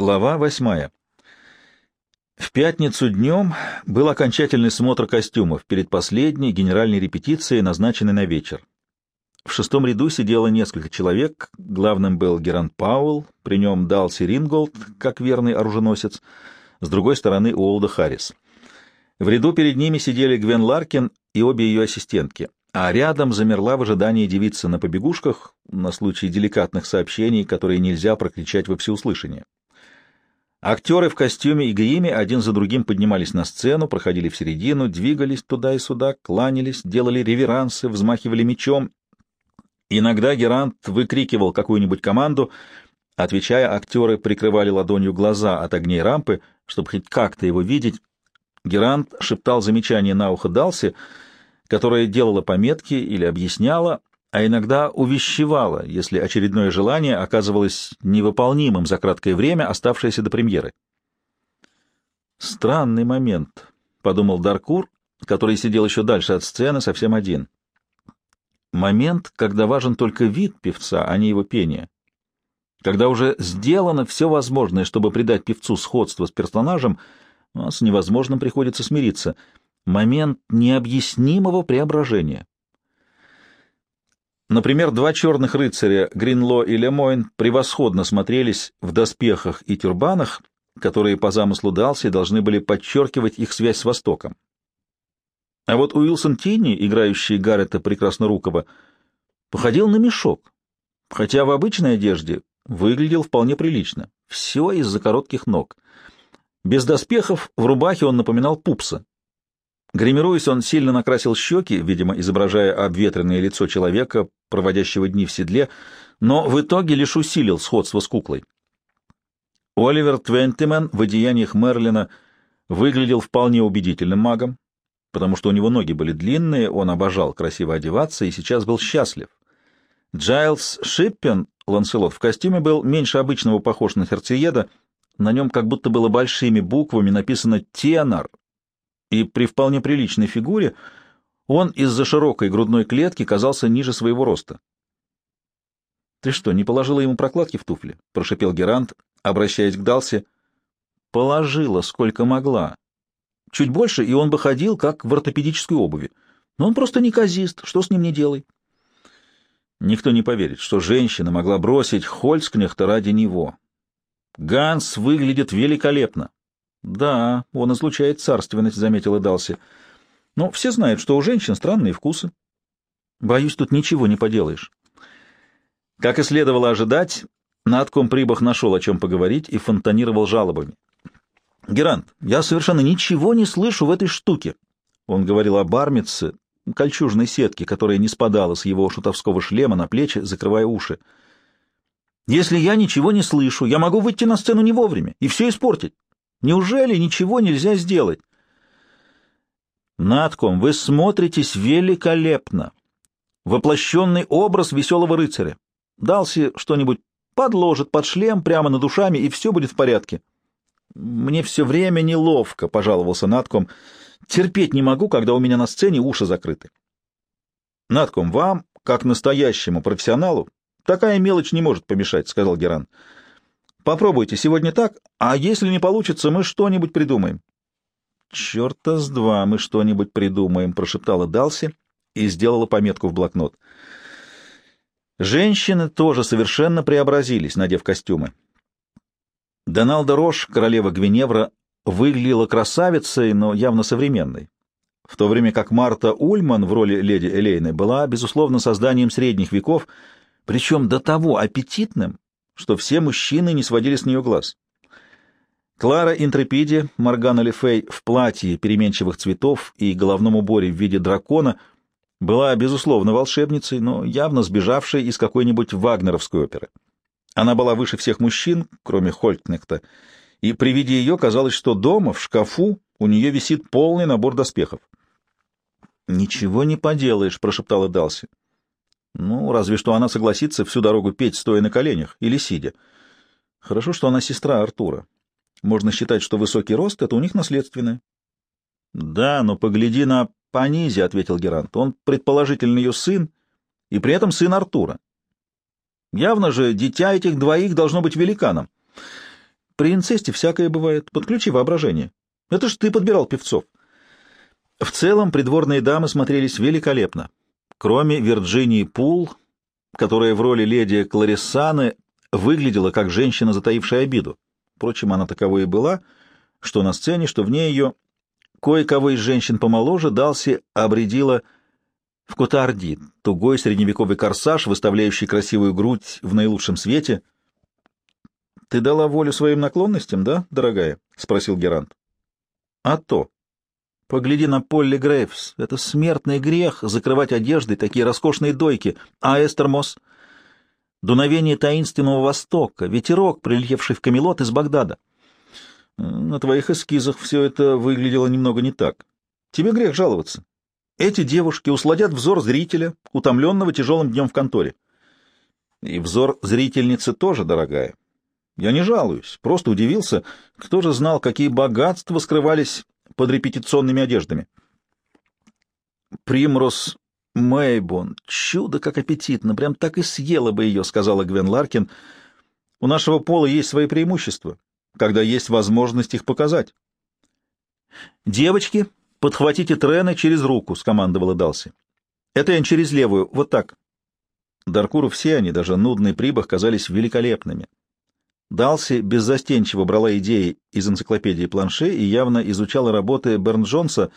Глава восьмая. В пятницу днем был окончательный смотр костюмов перед последней генеральной репетицией, назначенной на вечер. В шестом ряду сидело несколько человек, главным был Герант Пауэлл, при нем Далси Ринголд, как верный оруженосец, с другой стороны Уолда Харрис. В ряду перед ними сидели Гвен Ларкин и обе ее ассистентки, а рядом замерла в ожидании девица на побегушках на случай деликатных сообщений, которые нельзя прокричать во всеуслышание. Актеры в костюме и гриме один за другим поднимались на сцену, проходили в середину, двигались туда и сюда, кланялись, делали реверансы, взмахивали мечом. Иногда Герант выкрикивал какую-нибудь команду, отвечая, актеры прикрывали ладонью глаза от огней рампы, чтобы хоть как-то его видеть. Герант шептал замечание на ухо Далси, которая делала пометки или объясняла, а иногда увещевала, если очередное желание оказывалось невыполнимым за краткое время, оставшееся до премьеры. «Странный момент», — подумал Даркур, который сидел еще дальше от сцены, совсем один. «Момент, когда важен только вид певца, а не его пение. Когда уже сделано все возможное, чтобы придать певцу сходство с персонажем, а с невозможным приходится смириться. Момент необъяснимого преображения». Например, два черных рыцаря, Гринло и Лемойн, превосходно смотрелись в доспехах и тюрбанах, которые по замыслу Далси должны были подчеркивать их связь с Востоком. А вот Уилсон Тинни, играющий Гаррета Прекраснорукого, походил на мешок, хотя в обычной одежде выглядел вполне прилично. Все из-за коротких ног. Без доспехов в рубахе он напоминал пупса, Гримируясь, он сильно накрасил щеки, видимо, изображая обветренное лицо человека, проводящего дни в седле, но в итоге лишь усилил сходство с куклой. Оливер Твентимен в одеяниях Мерлина выглядел вполне убедительным магом, потому что у него ноги были длинные, он обожал красиво одеваться и сейчас был счастлив. Джайлз Шиппен, Ланселот, в костюме был меньше обычного похож на сердцееда, на нем как будто было большими буквами написано «Тенор», и при вполне приличной фигуре он из-за широкой грудной клетки казался ниже своего роста. — Ты что, не положила ему прокладки в туфли? — прошипел Герант, обращаясь к Далси. — Положила, сколько могла. Чуть больше, и он бы ходил, как в ортопедической обуви. Но он просто неказист, что с ним не делай. Никто не поверит, что женщина могла бросить Хольцкнехта ради него. Ганс выглядит великолепно. Да, он излучает царственность, заметила Далси. Но все знают, что у женщин странные вкусы. Боюсь, тут ничего не поделаешь. Как и следовало ожидать, Надком Прибах нашел о чем поговорить и фонтанировал жалобами. «Герант, я совершенно ничего не слышу в этой штуке». Он говорил о бармице, кольчужной сетке, которая не спадала с его шутовского шлема на плечи, закрывая уши. «Если я ничего не слышу, я могу выйти на сцену не вовремя и все испортить. Неужели ничего нельзя сделать? Надком, вы смотритесь великолепно. Воплощенный образ веселого рыцаря. Далси что-нибудь подложит под шлем прямо над ушами, и все будет в порядке. Мне все время неловко, — пожаловался Надком. Терпеть не могу, когда у меня на сцене уши закрыты. Надком, вам, как настоящему профессионалу, такая мелочь не может помешать, — сказал Геран. Попробуйте сегодня так, а если не получится, мы что-нибудь придумаем. Черта с два мы что-нибудь придумаем, прошептала Далси и сделала пометку в блокнот. Женщины тоже совершенно преобразились, надев костюмы. Доналда Рош, королева Гвиневра, выглядела красавицей, но явно современной, в то время как Марта Ульман в роли леди Элейны была, безусловно, созданием средних веков, причем до того аппетитным, что все мужчины не сводили с нее глаз. Клара Интрепиди, Моргана Лефей в платье переменчивых цветов и головном уборе в виде дракона была, безусловно, волшебницей, но явно сбежавшей из какой-нибудь вагнеровской оперы. Она была выше всех мужчин, кроме Холькнехта, и при виде ее казалось, что дома, в шкафу, у нее висит полный набор доспехов. «Ничего не поделаешь», — прошептала Далси. Ну, разве что она согласится всю дорогу петь, стоя на коленях или сидя. Хорошо, что она сестра Артура. Можно считать, что высокий рост — это у них наследственное. — Да, но погляди на Панизи, — ответил Герант. — Он, предположительно, ее сын, и при этом сын Артура. Явно же дитя этих двоих должно быть великаном. При инцесте всякое бывает. Подключи воображение. Это ж ты подбирал певцов. В целом придворные дамы смотрелись великолепно. Кроме Вирджинии Пул, которая в роли леди Клариссаны выглядела как женщина, затаившая обиду. Впрочем, она таковой и была, что на сцене, что вне ее. Кое-кого из женщин помоложе Далси обредила в котарди, тугой средневековый корсаж, выставляющий красивую грудь в наилучшем свете. — Ты дала волю своим наклонностям, да, дорогая? — спросил Герант. — А то. Погляди на Полли Грейвс. Это смертный грех — закрывать одеждой такие роскошные дойки. А Эстер Мосс? Дуновение таинственного Востока, ветерок, прилетевший в Камелот из Багдада. На твоих эскизах все это выглядело немного не так. Тебе грех жаловаться. Эти девушки усладят взор зрителя, утомленного тяжелым днем в конторе. И взор зрительницы тоже, дорогая. Я не жалуюсь, просто удивился, кто же знал, какие богатства скрывались под репетиционными одеждами. Примрос Мэйбон, чудо как аппетитно, прям так и съела бы ее, сказала Гвен Ларкин. У нашего пола есть свои преимущества, когда есть возможность их показать. Девочки, «Подхватите трены через руку», — скомандовала Далси. «Это я через левую, вот так». Даркуру все они, даже нудный прибах, казались великолепными. Далси беззастенчиво брала идеи из энциклопедии Планше и явно изучала работы Берн Джонса,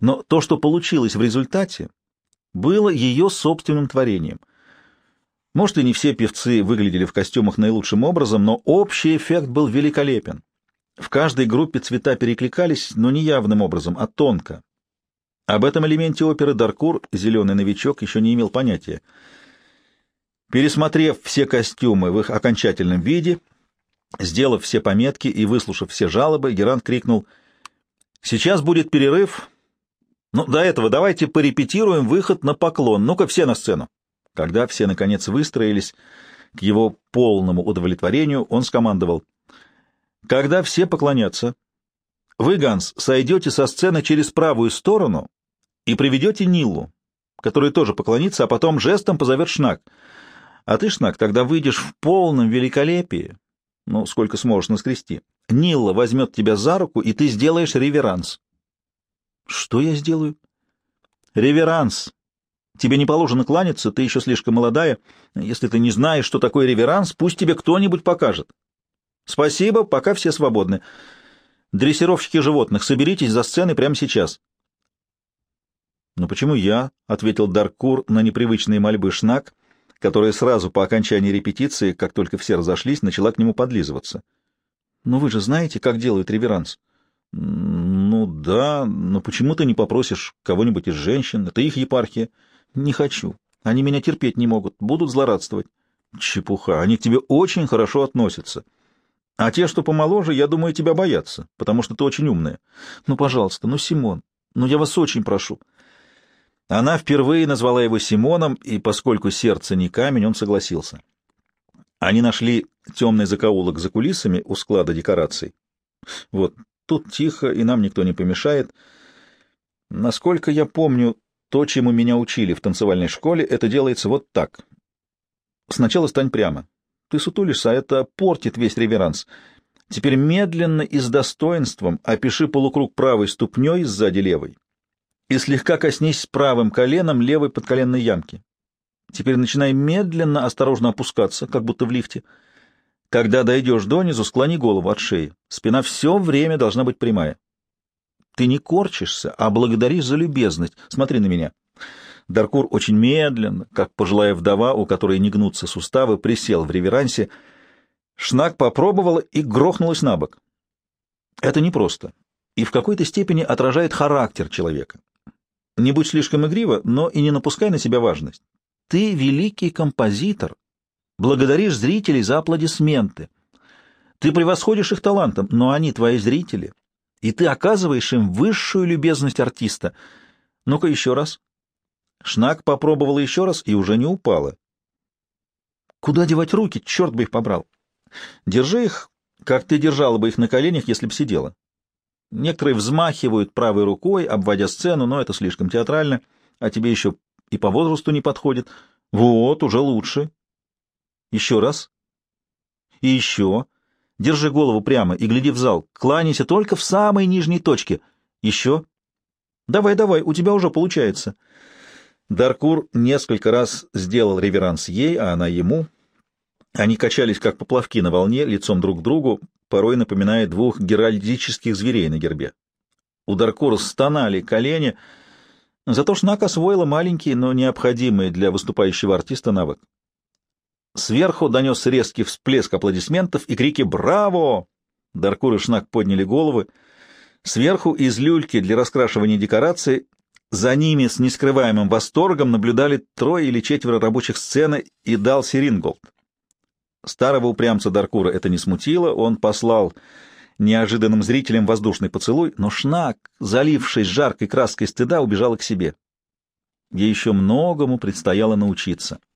но то, что получилось в результате, было ее собственным творением. Может, и не все певцы выглядели в костюмах наилучшим образом, но общий эффект был великолепен. В каждой группе цвета перекликались, но не явным образом, а тонко. Об этом элементе оперы Даркур, зеленый новичок, еще не имел понятия. Пересмотрев все костюмы в их окончательном виде, сделав все пометки и выслушав все жалобы, Герант крикнул «Сейчас будет перерыв. Ну, до этого давайте порепетируем выход на поклон. Ну-ка, все на сцену». Когда все, наконец, выстроились к его полному удовлетворению, он скомандовал когда все поклонятся, вы, Ганс, сойдете со сцены через правую сторону и приведете Нилу, который тоже поклонится, а потом жестом позовет Шнак. А ты, Шнак, тогда выйдешь в полном великолепии, ну, сколько сможешь наскрести. Нилла возьмет тебя за руку, и ты сделаешь реверанс. Что я сделаю? Реверанс. Тебе не положено кланяться, ты еще слишком молодая. Если ты не знаешь, что такое реверанс, пусть тебе кто-нибудь покажет. Спасибо, пока все свободны. Дрессировщики животных, соберитесь за сценой прямо сейчас. Но почему я? ответил Даркур на непривычные мольбы Шнак, которая сразу по окончании репетиции, как только все разошлись, начала к нему подлизываться. Но вы же знаете, как делают реверанс. Ну да, но почему ты не попросишь кого-нибудь из женщин? Это их епархия. Не хочу. Они меня терпеть не могут, будут злорадствовать. Чепуха, они к тебе очень хорошо относятся. А те, что помоложе, я думаю, тебя боятся, потому что ты очень умная. Ну, пожалуйста, ну, Симон, ну, я вас очень прошу. Она впервые назвала его Симоном, и поскольку сердце не камень, он согласился. Они нашли темный закоулок за кулисами у склада декораций. Вот, тут тихо, и нам никто не помешает. Насколько я помню, то, чему меня учили в танцевальной школе, это делается вот так. Сначала стань прямо, ты сутулишься, а это портит весь реверанс. Теперь медленно и с достоинством опиши полукруг правой ступней сзади левой и слегка коснись правым коленом левой подколенной ямки. Теперь начинай медленно, осторожно опускаться, как будто в лифте. Когда дойдешь донизу, склони голову от шеи. Спина все время должна быть прямая. Ты не корчишься, а благодаришь за любезность. Смотри на меня. Даркур очень медленно, как пожилая вдова, у которой не гнутся суставы, присел в реверансе. Шнак попробовала и грохнулась на бок. Это непросто и в какой-то степени отражает характер человека. Не будь слишком игрива, но и не напускай на себя важность. Ты великий композитор, благодаришь зрителей за аплодисменты. Ты превосходишь их талантом, но они твои зрители, и ты оказываешь им высшую любезность артиста. Ну-ка еще раз. Шнак попробовала еще раз и уже не упала. Куда девать руки? Черт бы их побрал. Держи их, как ты держала бы их на коленях, если б сидела. Некоторые взмахивают правой рукой, обводя сцену, но это слишком театрально, а тебе еще и по возрасту не подходит. Вот, уже лучше. Еще раз. И еще. Держи голову прямо и гляди в зал. Кланяйся только в самой нижней точке. Еще. Давай, давай, у тебя уже получается. Даркур несколько раз сделал реверанс ей, а она ему. Они качались, как поплавки на волне, лицом друг к другу, порой напоминая двух геральдических зверей на гербе. У Даркура стонали колени, зато Шнак освоила маленький, но необходимый для выступающего артиста навык. Сверху донес резкий всплеск аплодисментов и крики «Браво!». Даркур и Шнак подняли головы. Сверху из люльки для раскрашивания декораций за ними с нескрываемым восторгом наблюдали трое или четверо рабочих сцены и дал Сиринголд. Старого упрямца Даркура это не смутило, он послал неожиданным зрителям воздушный поцелуй, но Шнак, залившись жаркой краской стыда, убежала к себе. Ей еще многому предстояло научиться.